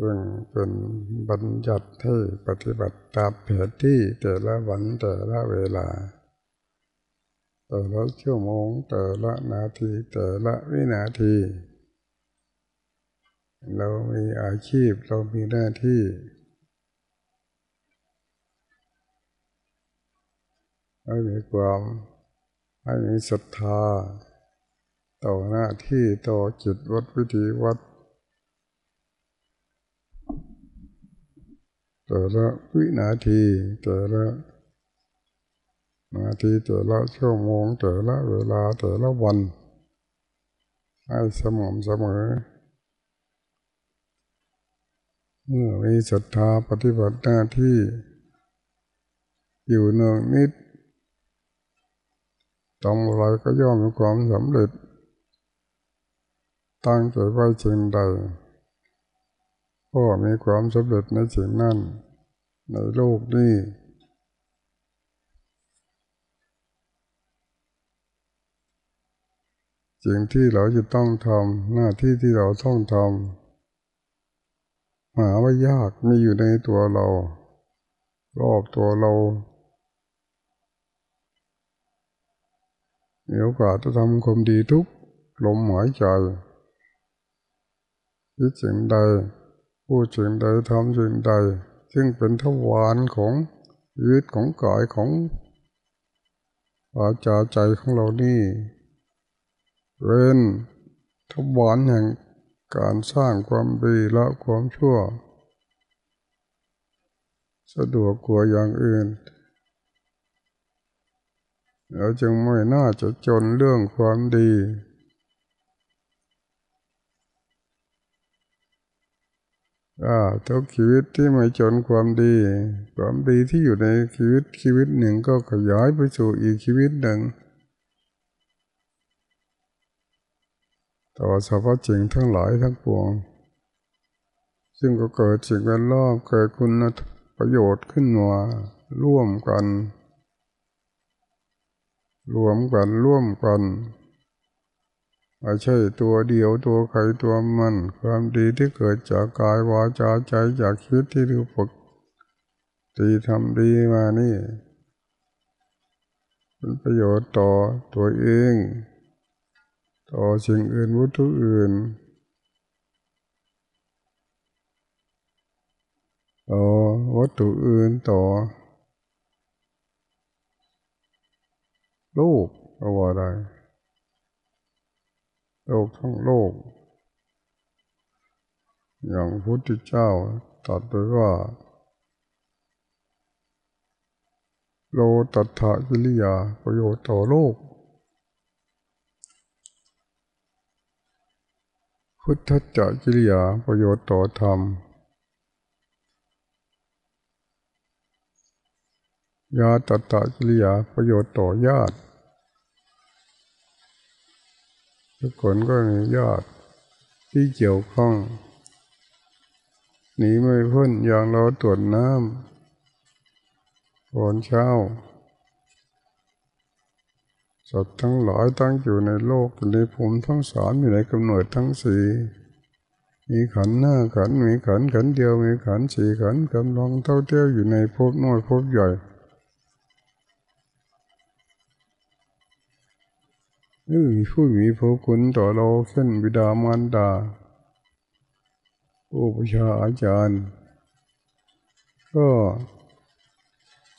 ซึ่งเป็นบัญญัติให้ปฏิบัติตามแผนที่แต่ละวันแต่ละเวลา แต่ละชั่วโมงแต่ละนาทีแต่ละวินาที เรามีอาชีพเรามีหน้าที่ให้มีความให้มีศรัทธา ต่อหน้าที่ต่อจิตวัดวิธีวัด แต่ละวินาทีแต่ละนาทีแต่ละชั่วโมงแต่ละเวลาแต่ละวัน ให้สม่ำเสมอ เมื่อมีศรัทธาปฏิบัติหน้าที่ อยู่เนืองนิดทำอะไรก็ย่อมมีความสำเร็จ ตั้งใจไว้จึงใด ก็มีความสำเร็จในสิ่งนั้นในโลกนี้สิ่งที่เราจะต้องทำหน้าที่ที่เราต้องทำหาว่ายากมีอยู่ในตัวเรา รอบตัวเรามีโอกาสจะทำความดีทุกลมหายใจคิดสิ่งใด พูดสิ่งใดทำสิ่งใด ซึ่งเป็นทวารของชีวิตของกายของอาจาใจของเรานี่เว้นทวารแห่งการสร้างความดีและความชั่ว สะดวกกว่าอย่างอื่นเราจึงไม่น่าจะจนเรื่องความดีอ่า ทุกชีวิตที่ไม่จนความดี ความดีที่อยู่ในชีวิตชีวิตหนึ่งก็ขยายไปสู่อีกชีวิตหนึ่ง ต่อสภาพจริงทั้งหลายทั้งปวง ซึ่งก็เกิดสิ่งแวดล้อมเกิดคุณประโยชน์ขึ้นมาร่วมกัน รวมกันร่วมกัน ไม่ใช่ตัวเดียวตัวใครตัวมัน ความดีที่เกิดจากกายวาจาใจจากชีวิตที่เราฝึกตีทำดีมานี่เป็นประโยชน์ต่อตัวเอง ต่อสิ่งอื่นวัตถุอื่นต่อวัตถุอื่นต่อโลกเอาว่าได้ โลกทั้งโลก อย่างพุทธเจ้าตัดไปว่า โลตัถะกิริยาประโยชน์ต่อโลก พุทธจักกิริยาประโยชน์ต่อธรรมยาตัตตกิริยาประโยชน์ต่อญาติ ทุกคนก็มีญาติที่เกี่ยวข้องหนีไม่พ้นอย่างเราตรวจน้ำตอนเช้าสัตว์ทั้งหลายตั้งอยู่ในโลกในภูมิทั้งสามอยู่ในกำเนิดทั้งสี่มีขันหน้าขันมีขันขันเดียวมีขันสี่ขันกำลังเท่าเที่ยวอยู่ในภพน้อยภพใหญ่ นี่ผู้มีพระคุณต่อเราเช่นบิดามารดาผู้ประชาอาจารย์ ก็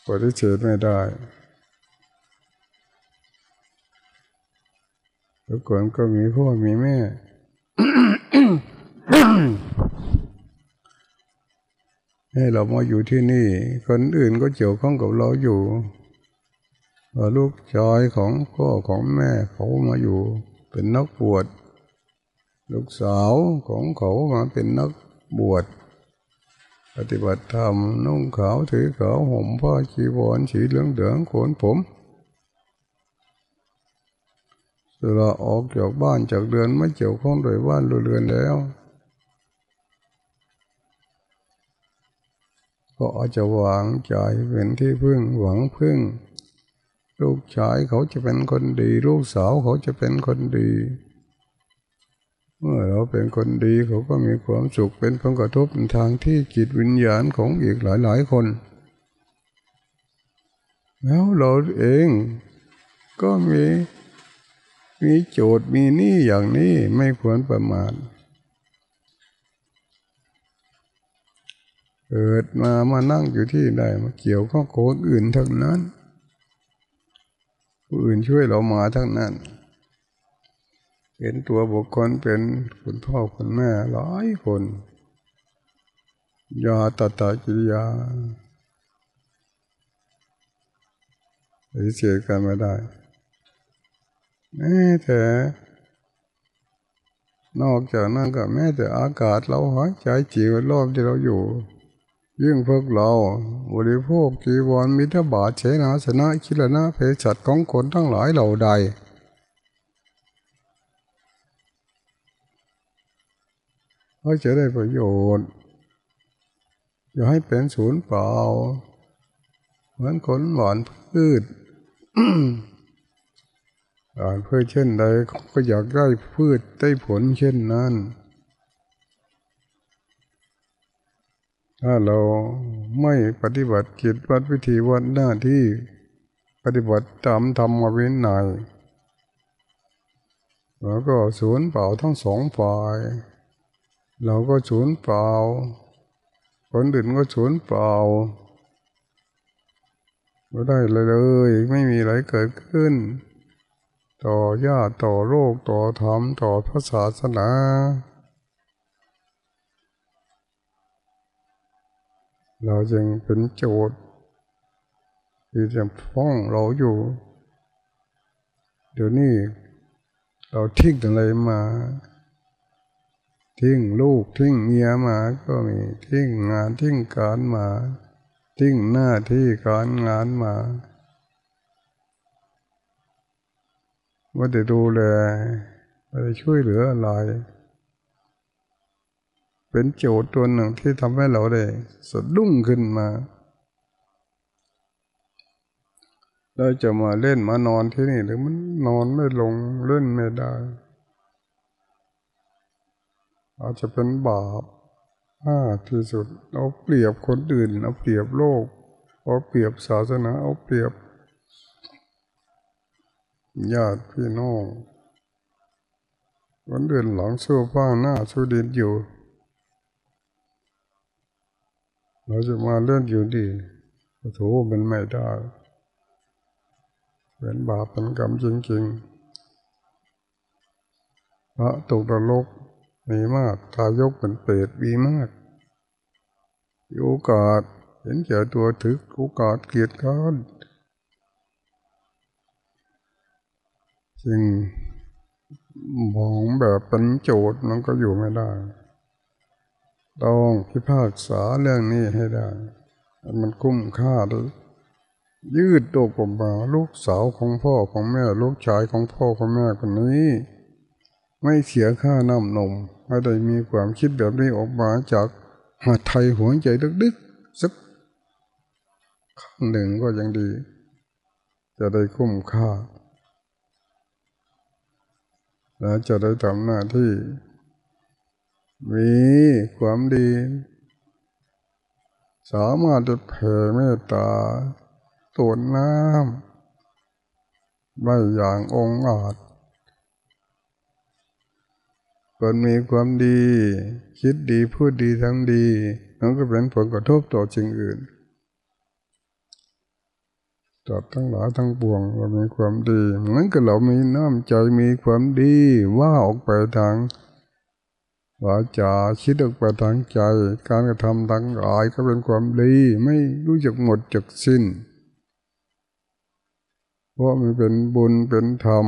ปฏิเสธไม่ได้ทุกคนก็มีพ่อมีแม่ ให้เรามาอยู่ที่นี่ คนอื่นก็เกี่ยวข้องกับเราอยู่ ลูกชายของพ่อของแม่เขามาอยู่เป็นนักบวช ลูกสาวของเขามาเป็นนักบวช ปฏิบัติธรรมนุ่งขาวถือขาวห่มผ้าชีวรสีเหลืองเหลืองโขนผมเวลาออกจากบ้านจากเดือนไม่เกี่ยวข้องโดยบ้านเรือนแล้ว ก็อาจจะหวังใจเป็นที่พึ่งหวังพึ่ง ลูกชายเขาจะเป็นคนดี ลูกสาวเขาจะเป็นคนดี เมื่อเราเป็นคนดีเขาก็มีความสุขเป็นผลกระทบในทางที่จิตวิญญาณของอีกหลายๆคน แล้วเราเองก็มีมีโจทย์มีหนี้อย่างนี้ไม่ควรประมาทเกิดมามานั่งอยู่ที่ใดมาเกี่ยวข้องคนอื่นทั้งนั้น อื่นช่วยเรามาทั้งนั้น เป็นตัวบุคคลเป็นคุณพ่อคุณแม่หลายคนยาตตากิริยาปฏิเสธกันไม่ได้แม้แต่นอกจากนั้นก็แม้แต่อากาศเราหายใจจีวรอบที่เราอยู่ ยิ่งพวกเราบริโภคจีวรมิถบาทเชนาสนะคิลนะเพศัตของคนทั้งหลายเหล่าใด ก็จะได้ประโยชน์ อย่าให้เป็นศูนย์เปล่า เหมือนคนหวานพืชหวานพืชเช่นใดก็อยากได้พืชได้ผลเช่นนั้น ถ้าเราไม่ปฏิบัติจิตวัดวิธีวัดหน้าที่ปฏิบัติตามธรรมวินัยแล้วก็ศูนย์เปล่าทั้งสองฝ่าย เราก็สูญเปล่า คนอื่นก็สูญเปล่าไม่ได้เลยเลย ไม่มีอะไรเกิดขึ้น ต่อญาติต่อโลกต่อธรรมต่อพระศาสนา เราจึงเป็นโจทย์ที่จะฟ้องเราอยู่ เดี๋ยวนี้เราทิ้งอะไรมา ทิ้งลูกทิ้งเมียมาก็มีทิ้งงานทิ้งการมา ทิ้งหน้าที่การงานมาว่าจะดูแลว่าจะช่วยเหลืออะไร เป็นโจทย์ตัวหนึ่งที่ทำให้เราได้สดดุ้งขึ้นมา เราจะมาเล่นมานอนที่นี่หรือมันนอนไม่ลงเล่นไม่ได้ อาจจะเป็นบาปมากที่สุด เอาเปรียบคนอื่น เอาเปรียบโลก เอาเปรียบศาสนา เอาเปรียบญาติพี่น้องวันเดือนหลังสู้ฟ้าหน้าสู้ดินอยู่ เราจะมาเล่นอยู่ดีโอ้โหมันไม่ได้เป็นบาปเป็นกรรมจริงๆพระตกนรกมีมากทายกเป็นเปรตมีมากโอกาสเห็นเจอตัวถึกโอกาสเกียรติกันจึงมองแบบเป็นโจทย์มันก็อยู่ไม่ได้ ต้องพิพากษาเรื่องนี้ให้ได้ มันคุ้มค่าด้วยยืดตัวกมาลูกสาวของพ่อของแม่ ลูกชายของพ่อของแม่คนนี้ ไม่เสียค่าน้ำนมไม่ได้มีความคิดแบบนี้ออกมาจากหัดไทยหัวใจดึกๆสักข้งหนึ่งก็ยังดี จะได้คุ้มค่า และจะได้ทำหน้าที่ มีความดี สามารถจะแผ่เมตตาตัวน้ำไม่อย่างองอาจคนมีความดี คิดดีพูดดีทำดีมันก็เป็นผลกระทบต่อสิ่งอื่นตัดทั้งหลายทั้งปวงเรามีความดีเหมือนกับเรามีน้ำใจมีความดีว่าออกไปทาง วาจาคิดออกไปทางใจ การกระทำทางกายก็เป็นความดีไม่รู้จักหมดจักสิ้น เพราะมันเป็นบุญเป็นธรรม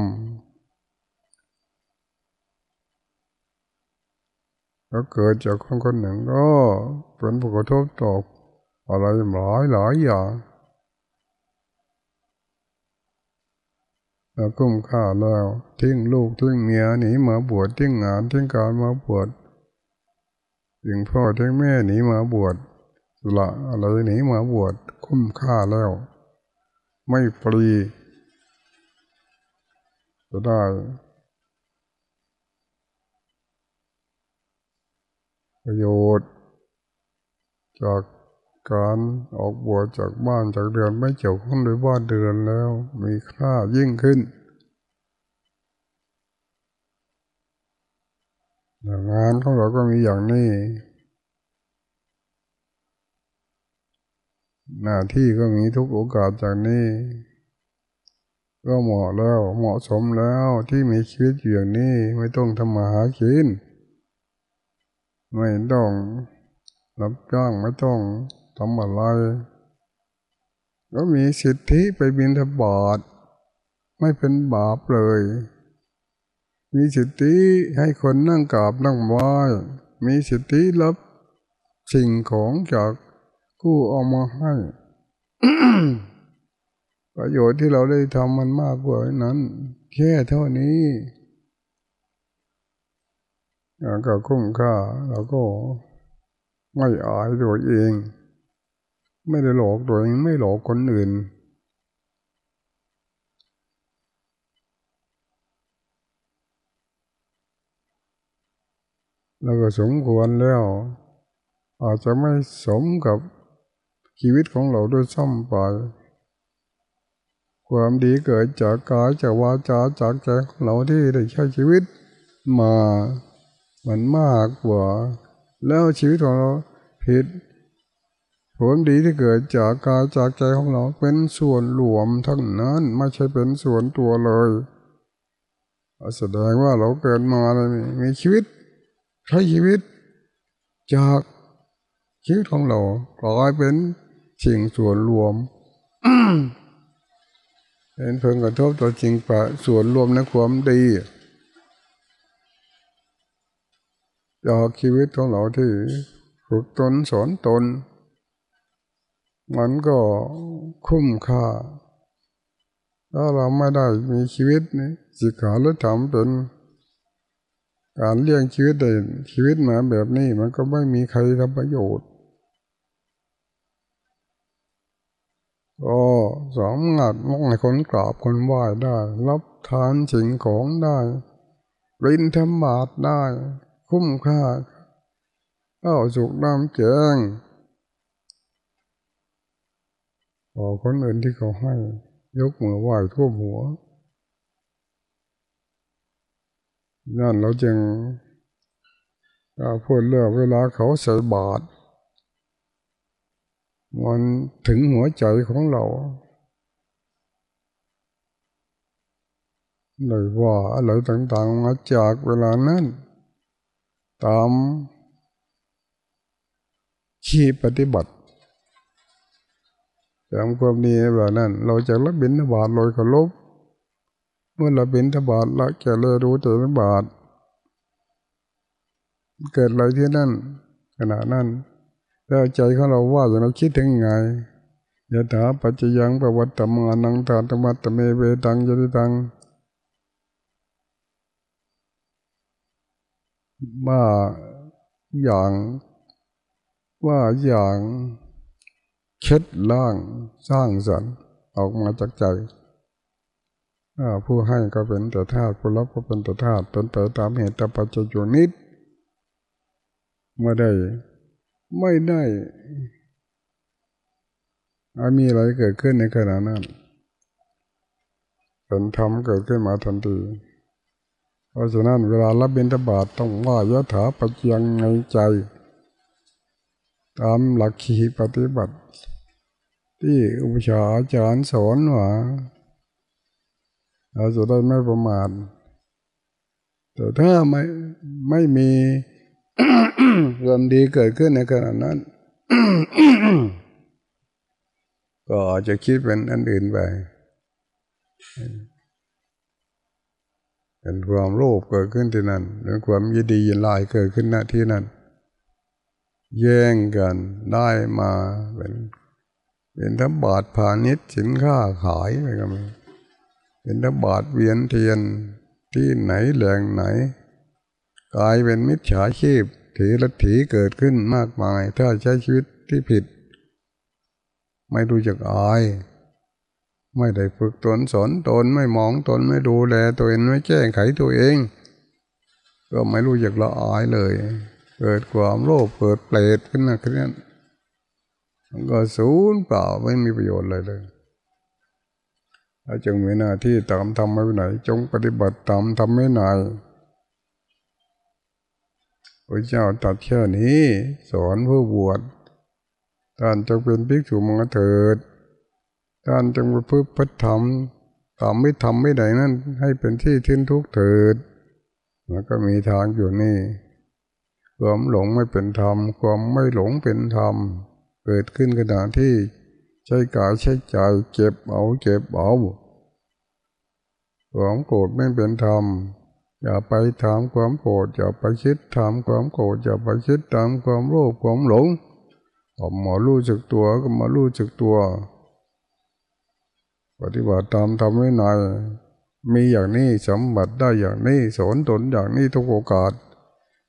ก็เกิดจากคนคนหนึ่งก็เป็นผลกระทบต่อะไรหลายหลายอย่างแล้วกุ้มค่าแล้วทิ้งลูกทิ้งเมียหนีมาบวชทิ้งงานทิ้งการมาบวช ทิ้งพ่อทิ้งแม่หนีมาบวชละอะไรหนีมาบวชคุ้มค่าแล้ว ไม่ฟรีจะได้ประโยชน์ จากการออกบวชจากบ้านจากเรือนไม่เกี่ยวข้องด้วยบ้านเรือนแล้ว มีค่ายิ่งขึ้น งานของเราก็มีอย่างนี้ หน้าที่ก็มีทุกโอกาสจากนี้ ก็เหมาะแล้วเหมาะสมแล้วที่มีชีวิตอย่างนี้ไม่ต้องทำมาหากินไม่ต้องรับจ้างไม่ต้องทำอะไร ก็มีสิทธิไปบินทบาทไม่เป็นบาปเลย มีสิทธิให้คนนั่งกราบนั่งไหว้มีสิทธิรับสิ่งของจากกู้เอามาให้ประโยชน์ที่เราได้ทำมันมากกว่านั้น แค่เท่านี้ก็คุ้มค่าเราก็ไม่อายตัวเอง ไม่ได้หลอกตัวเองไม่หลอกคนอื่น แล้วก็สมควรแล้ว อาจจะไม่สมกับชีวิตของเราด้วยซ้ำไป ความดีเกิดจากกายจากวาจาจากใจของเราที่ได้ใช้ชีวิตมามันมากกว่า แล้วชีวิตของเราผิดผลดีที่เกิดจากกายจากใจของเราเป็นส่วนรวมทั้งนั้นไม่ใช่เป็นส่วนตัวเลยแสดงว่าเราเกิดมาเลยมีชีวิต ใช้ชีวิตจากชีวิตของเรากลายเป็นสิ่งส่วนรวมเป็นเพิงกระทบตัวจริงปะส่วนรวมในความดีจากชีวิตของเราที่ฝึกตนสอนตน มันก็คุ้มค่า ถ้าเราไม่ได้มีชีวิตนี้สิกขาหรือธรรมเป็น การเลี้ยงชีวิตได้ชีวิตมาแบบนี้มันก็ไม่มีใครทำประโยชน์ก็สามารถมองให้คนกราบคนไหว้ได้ รับทานสิ่งของได้รินธรรมบาตได้ คุ้มค่าเอาสุกน้ำแกงขอคนอื่นที่เขาให้ ยกมือไหว้ทั่วหัว นั่นเราจึงพูดเรื่องเวลาเขาใส่บาตรมันถึงหัวใจของเราเลยว่าอะไรต่างๆมาจากเวลานั้น ตามขี้ปฏิบัติตามความดีแบบนั้น เราจะรับบิณฑบาตลอยขลบ เมื่อเราเป็นทบาทละแก่เลยรู้แต่บาทเกิดอะไรที่นั่นขณะนั้นแล้วใจของเราว่าอย่างเราคิดถึงไงยะถาปัจจยังประวัติมานังตาตมัตตเมเวตังยติตังว่าอย่างว่าอย่างเช็ดล่างสร้างสรรค์ออกมาจากใจ ผู้ให้ก็เป็นแต่ธาตุผู้รับก็เป็นแต่ธาตุเป็นไปตามเหตุตปัจจัยอยู่นิดเมื่อได้ไม่ได้มีอะไรเกิดขึ้นในขณะนั้นเป็นธรรมเกิดขึ้นมาทันทีเพราะฉะนั้นเวลารับบิณฑบาตต้องว่ายะถาปัจยังในใจ ตามหลักขีปฏิบัติ ที่อุปชาอาจารย์สอนว่า เราจะได้ไม่ประมาทแต่ถ้าไม่ไม่มีความดีเกิดขึ้นในขณะนั้น ก็อาจจะคิดเป็นอันอื่นไปเป็นความโลภเกิดขึ้นที่นั่นเป็นความยินดียินลายเกิดขึ้นณที่นั่น แย่งกันได้มาเป็นเป็นทั้งบาทพาณิชย์สินค้าขายไปกัน เป็นทบาทเวียนเทียนที่ไหนแหล่งไหน กลายเป็นมิจฉาชีพถือลัทธิเกิดขึ้นมากมาย ถ้าใช้ชีวิตที่ผิด ไม่รู้จักอาย ไม่ได้ฝึกตนสอนตนไม่มองตนไม่ดูแลตัวเองไม่แจ้งไขตัวเอง ก็ไม่รู้จักละอายเลย เกิดความโลภเกิดเปรตขึ้นมาขึ้นนั้นมันก็ศูนย์เปล่าไม่มีประโยชน์อะไรเลย เราจึงมีหน้าที่ตามทำไม่ไหน จงปฏิบัติตามทำไม่ไหนพระเจ้าตัดแค่นี้ สอนผู้บวชท่านจงเป็นภิกษุมังเถิดท่านจงประพฤติพฤติธรรมตามไม่ทำไม่ได้นั่นให้เป็นที่ทิ้นทุกข์เถิดมันก็มีทางอยู่นี่ความหลงไม่เป็นธรรม ความไม่หลงเป็นธรรม เกิดขึ้นขณะที่ ใช้กายใช้ใจเจ็บเอาเจ็บเอาความโกรธไม่เป็นธรรม อย่าไปถามความโกรธอย่าไปคิดถามความโกรธอย่าไปคิดตามความโลภความหลงออกมารู้จักตัวก็มารู้จักตัว ปฏิบัติตามทำให้นายมีอย่างนี้สมบัติได้อย่างนี้สอนตนอย่างนี้ทุกโอกาส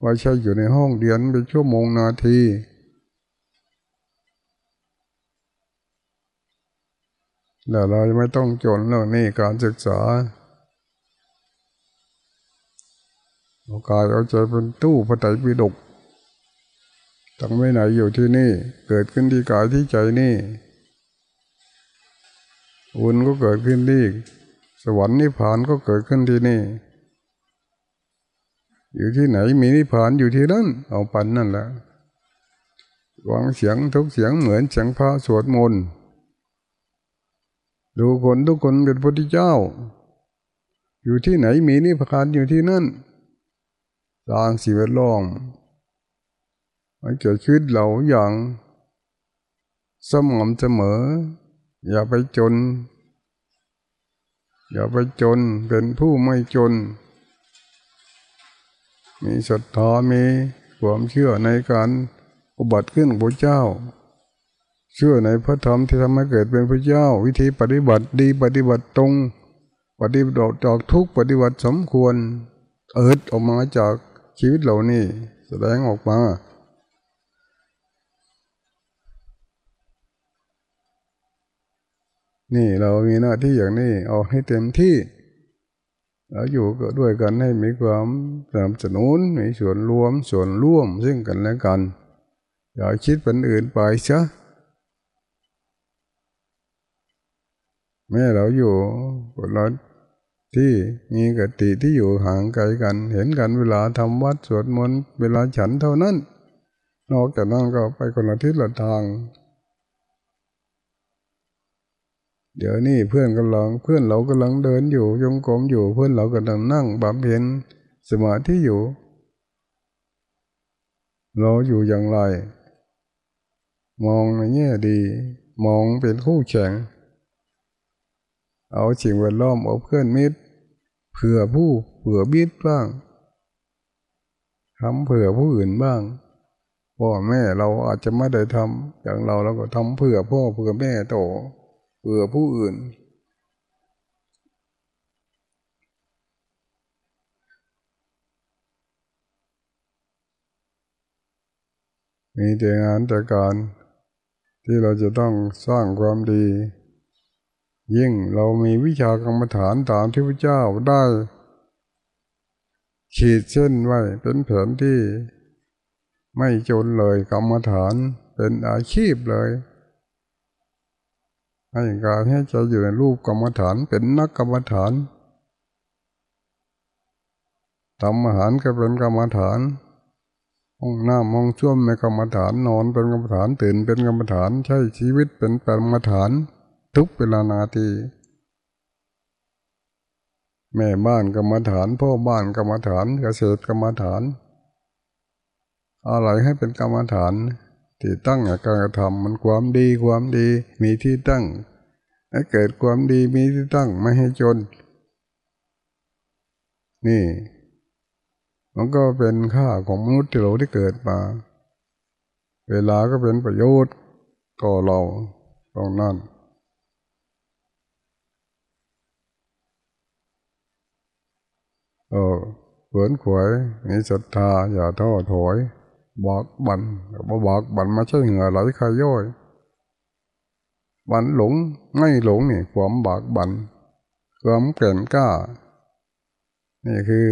ไม่ใช่อยู่ในห้องเรียนเป็นชั่วโมงนาที แล้วเราไม่ต้องจนเรื่องนี้การศึกษาโอกาสเอาใจเป็นตู้พระไตรปิฎกตั้งไม่ไหนอยู่ที่นี่ เกิดขึ้นที่กายที่ใจนี่บุญก็เกิดขึ้นที่สวรรค์นิพพานก็เกิดขึ้นที่นี่ อยู่ที่ไหนมีนิพพานอยู่ที่นั่นเอาปันนั่นแหละวางเสียงทุกเสียงเหมือนเสียงพระสวดมนต์ ดูคนทุกคนเป็นพระพุทธเจ้า อยู่ที่ไหนมีนิพพานอยู่ที่นั่นสร้างสิ่งแวดล้อมให้เกิดชีวิตเราอย่างสม่ำเสมอ อย่าไปจน อย่าไปจนเป็นผู้ไม่จน มีศรัทธามีความเชื่อในการอุบัติขึ้นพระเจ้า เชื่อในพระธรรมที่ทำให้เกิดเป็นพระเจ้า วิธีปฏิบัติดีปฏิบัติตรง ปฏิบัติจากทุกปฏิบัติสมควร เอิดออกมาจากชีวิตเหล่านี้ แสดงออกมานี่เรามีหน้าที่อย่างนี้เอาให้เต็มที่แล้วอยู่ก็ด้วยกันให้มีความสนับสนุนมีส่วนรวมส่วนร่วมซึ่งกันและกัน อย่าคิดเป็นอื่นไปซะ แม่เราอยู่เราที่มีกติที่อยู่ห่างไกลกัน เห็นกันเวลาทำวัดสวดมนต์เวลาฉันเท่านั้น นอกจากนั้นก็ไปคนละทิศละทาง เดี๋ยวนี้เพื่อนกำลังเพื่อนเรากำลังเดินอยู่ยงกลมอยู่เพื่อนเรากำลังนั่งบำเพ็ญสมาธิอยู่ เราอยู่อย่างไร มองในแง่ดี มองเป็นคู่แข่ง เอาสิ่งแวดล้อมเอาเพื่อนมิตรเผื่อผู้เผื่อมิตรบ้างทำเผื่อผู้อื่นบ้างพ่อแม่เราอาจจะไม่ได้ทำอย่างเราเราก็ทำเผื่อพ่อเผื่อแม่โตเผื่อผู้อื่น มีแต่งานแต่การที่เราจะต้องสร้างความดี ยิ่งเรามีวิชากรรมฐานตามที่พระเจ้าได้ ขีดเส้นไว้เป็นแผนที่ไม่จนเลยกรรมฐานเป็นอาชีพเลยให้การให้ใจอยู่ในรูปกรรมฐานเป็นนักกรรมฐานทำอาหารก็เป็นกรรมฐานห้องน้ำห้องช่วมเป็นกรรมฐานนอนเป็นกรรมฐานตื่นเป็นกรรมฐานใช้ชีวิตเป็นกรรมฐาน ทุกเวลานาที แม่บ้านกรรมฐานพ่อบ้านกรรมฐานเกษตรกรรมฐาน อะไรให้เป็นกรรมฐาน ที่ตั้งการกระทำมันความดีความดีมีที่ตั้ง ให้เกิดความดีมีที่ตั้งไม่ให้จน นี่ มันก็เป็นค่าของมนุษย์ที่เราได้เกิดมา เวลาก็เป็นประโยชน์ต่อเราตรงนั้น เออเผือนขวยมีศรัทธาอย่าท้อถอยบอกบันบ่บอกบันมาใช่เหงื่อไหลขย่อย บันหลงไม่หลงนี่ความบากบันความเก่งกล้า นี่คือ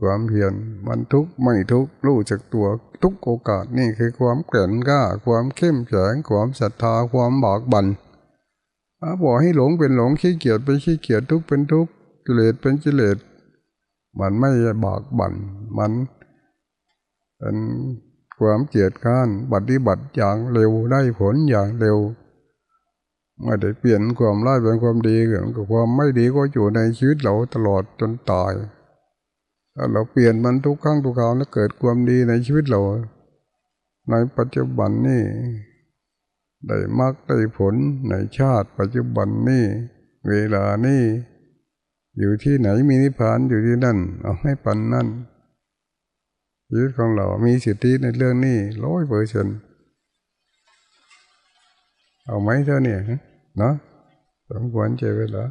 ความเพียรมันทุกไม่ทุกรู้จักตัวทุกโอกาสนี่คือความแก่นกล้า ความเข้มแข็งความศรัทธาความบากบัน่นอาบอกให้หลงเป็นหลงขี้เกียจเป็นขี้เกียจทุกเป็นทุกกิเลสเป็นกิเลส มันไม่บากบัน่นมันเป็นความเกียดข้านปฏิบัติอย่างเร็วได้ผลอย่างเร็วไม่ได้เปลี่ยนความร้ายเป็นความดีกับความไม่ดีก็อยู่ในชีวิตเราตลอดจนตายถ้าเราเปลี่ยนมันทุกครั้งทุกคราวแล้วเกิดความดีในชีวิตเรา ในปัจจุบันนี่ได้มากได้ผลในชาติปัจจุบันนี่เวลานี่ อยู่ที่ไหนมีนิพพานอยู่ที่นั่น เอาให้ปันนั่นชีวิตของเรา มีสิทธิในเรื่องนี้ร้อยเปอร์เซ็นเอาไหมเท่านี้เนาะสมควรเจเวลา